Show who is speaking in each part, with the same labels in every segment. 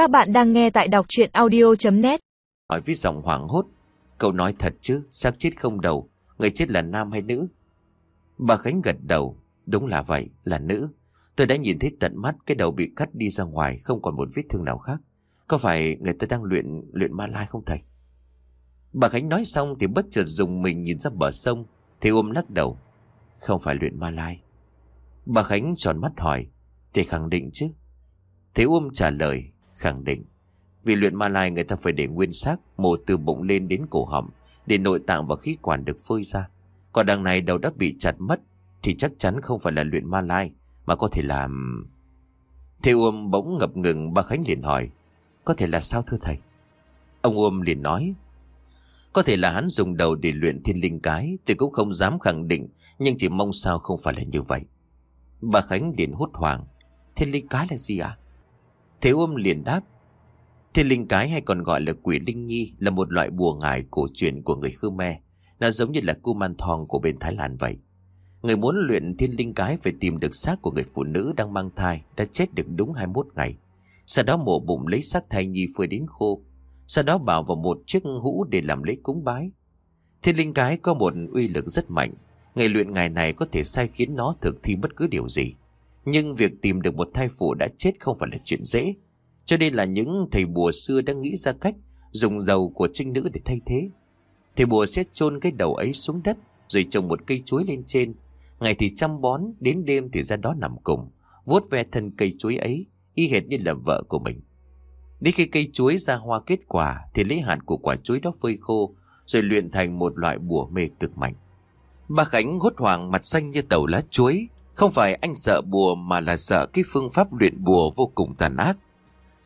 Speaker 1: Các bạn đang nghe tại đọc chuyện audio.net
Speaker 2: Hỏi với giọng hoảng hốt, Cậu nói thật chứ, xác chết không đầu, Người chết là nam hay nữ? Bà Khánh gật đầu, Đúng là vậy, là nữ. Tôi đã nhìn thấy tận mắt cái đầu bị cắt đi ra ngoài, Không còn một vết thương nào khác. Có phải người ta đang luyện luyện ma lai không thầy? Bà Khánh nói xong thì bất chợt dùng mình nhìn ra bờ sông, Thì ôm lắc đầu, Không phải luyện ma lai. Bà Khánh tròn mắt hỏi, Thì khẳng định chứ. Thế ôm trả lời khẳng định. Vì luyện ma lai, người ta phải để nguyên xác, mổ từ bụng lên đến cổ họng, để nội tạng và khí quản được phơi ra. Còn đằng này đầu đã bị chặt mất, thì chắc chắn không phải là luyện ma lai, mà có thể làm. Thế Uông bỗng ngập ngừng bà khánh liền hỏi, có thể là sao thưa thầy? Ông Uông liền nói, có thể là hắn dùng đầu để luyện thiên linh cái Tôi cũng không dám khẳng định, Nhưng chỉ mong sao không phải là như vậy. Bà Khánh liền hốt hoảng, Thiên linh cái là gì ạ? à? Thế ôm liền đáp, Thiên linh cái hay còn gọi là quỷ linh nhi Là một loại bùa ngải cổ truyền của người Khmer. Nó giống như là cu man thong của bên Thái Lan vậy. Người muốn luyện thiên linh cái Phải tìm được xác của người phụ nữ đang mang thai Đã chết được đúng 21 ngày. Sau đó mổ bụng lấy xác thai nhi phơi đến khô. Sau đó bảo vào một chiếc hũ để làm lễ cúng bái. Thiên linh cái có một uy lực rất mạnh. Người luyện ngày này có thể sai khiến nó thực thi bất cứ điều gì nhưng việc tìm được một thai phụ đã chết không phải là chuyện dễ. Cho nên là những thầy bùa xưa đã nghĩ ra cách dùng dầu của trinh nữ để thay thế. Thầy bùa sẽ chôn cái đầu ấy xuống đất rồi trồng một cây chuối lên trên. Ngày thì chăm bón, đến đêm thì ra đó nằm cùng, vuốt ve thân cây chuối ấy, y hệt như là vợ của mình. Đến khi cây chuối ra hoa kết quả thì lấy hạt của quả chuối đó phơi khô rồi luyện thành một loại bùa mê cực mạnh. Bà Khánh hốt hoảng mặt xanh như tàu lá chuối, không phải anh sợ bùa mà là sợ cái phương pháp luyện bùa vô cùng tàn ác.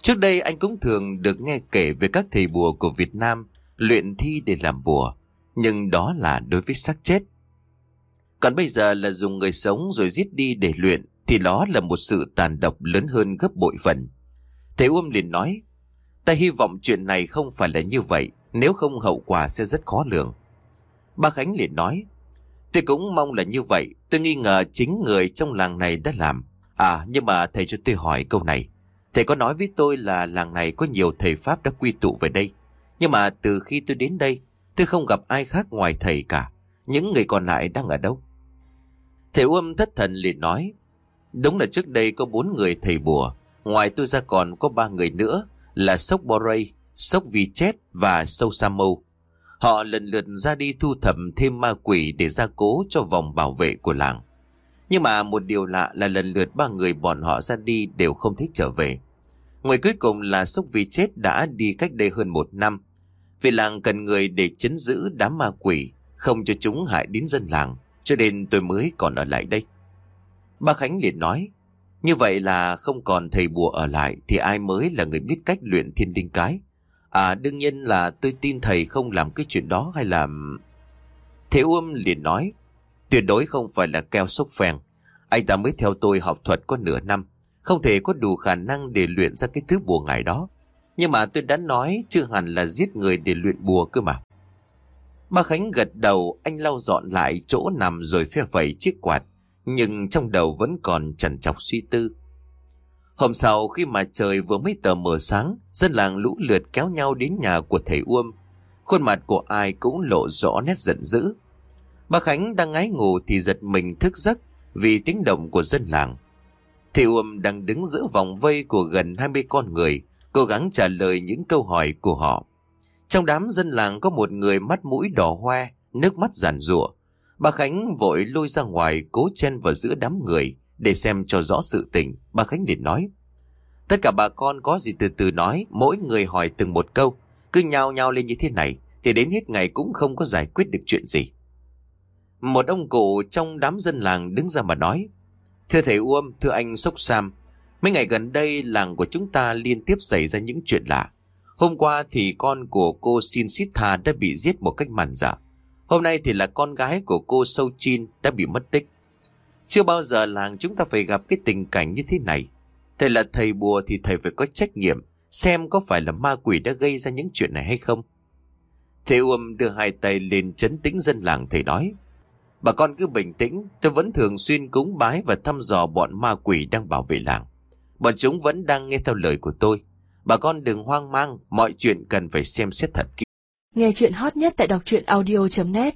Speaker 2: Trước đây anh cũng thường được nghe kể về các thầy bùa của Việt Nam luyện thi để làm bùa, nhưng đó là đối với xác chết. Còn bây giờ là dùng người sống rồi giết đi để luyện thì đó là một sự tàn độc lớn hơn gấp bội phần. Thầy Uông liền nói, ta hy vọng chuyện này không phải là như vậy, nếu không hậu quả sẽ rất khó lường. Ba Khánh liền nói, Tôi cũng mong là như vậy. Tôi nghi ngờ chính người trong làng này đã làm. À, nhưng mà thầy cho tôi hỏi câu này. Thầy có nói với tôi là làng này có nhiều thầy Pháp đã quy tụ về đây. Nhưng mà từ khi tôi đến đây, tôi không gặp ai khác ngoài thầy cả. Những người còn lại đang ở đâu? Thầy Uâm thất thần liền nói. Đúng là trước đây có bốn người thầy bùa. Ngoài tôi ra còn có ba người nữa là Sốc Boray, Sốc Vi Chết và Sâu Sa Mâu. Họ lần lượt ra đi thu thập thêm ma quỷ để gia cố cho vòng bảo vệ của làng. Nhưng mà một điều lạ là lần lượt ba người bọn họ ra đi đều không thích trở về. Người cuối cùng là Sốc Vi Chết đã đi cách đây hơn một năm. Vì làng cần người để chấn giữ đám ma quỷ, không cho chúng hại đến dân làng, cho nên tôi mới còn ở lại đây. Ba Khánh liền nói, như vậy là không còn thầy bùa ở lại thì ai mới là người biết cách luyện thiên linh cái. À đương nhiên là tôi tin thầy không làm cái chuyện đó hay là... Thế Uông liền nói, tuyệt đối không phải là keo sốc phèn. Anh ta mới theo tôi học thuật có nửa năm, không thể có đủ khả năng để luyện ra cái thứ bùa ngải đó. Nhưng mà tôi đã nói chưa hẳn là giết người để luyện bùa cơ mà. Ba Khánh gật đầu, anh lau dọn lại chỗ nằm rồi phe phẩy chiếc quạt, nhưng trong đầu vẫn còn trần trọc suy tư. Hôm sau khi mà trời vừa mới tờ mờ sáng, dân làng lũ lượt kéo nhau đến nhà của thầy Uông. Khuôn mặt của ai cũng lộ rõ nét giận dữ. Bà Khánh đang ngái ngủ thì giật mình thức giấc vì tiếng động của dân làng. Thầy Uông đang đứng giữa vòng vây của gần 20 con người, cố gắng trả lời những câu hỏi của họ. Trong đám dân làng có một người mắt mũi đỏ hoe, nước mắt giàn rủa. Bà Khánh vội lôi ra ngoài cố chen vào giữa đám người, để xem cho rõ sự tình, bà Khánh liền nói. Tất cả bà con có gì từ từ nói, mỗi người hỏi từng một câu. Cứ nhao nhao lên như thế này, thì đến hết ngày cũng không có giải quyết được chuyện gì. Một ông cụ trong đám dân làng đứng ra mà nói. Thưa thầy Uông, thưa anh Sốc Sam, mấy ngày gần đây làng của chúng ta liên tiếp xảy ra những chuyện lạ. Hôm qua thì con của cô Sin Sitha đã bị giết một cách màn dở. Hôm nay thì là con gái của cô Sâu Chin đã bị mất tích. Chưa bao giờ làng chúng ta phải gặp cái tình cảnh như thế này. Thầy là thầy bùa thì thầy phải có trách nhiệm xem có phải là ma quỷ đã gây ra những chuyện này hay không. Thầy Uông đưa hai tay lên chấn tĩnh dân làng thầy nói. Bà con cứ bình tĩnh, tôi vẫn thường xuyên cúng bái và thăm dò bọn ma quỷ đang bảo vệ làng. Bọn chúng vẫn đang nghe theo lời của tôi. Bà con đừng hoang mang, mọi chuyện cần phải xem xét thật kỹ.
Speaker 3: Nghe chuyện hot nhất tại đọc truyện audio.net